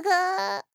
が。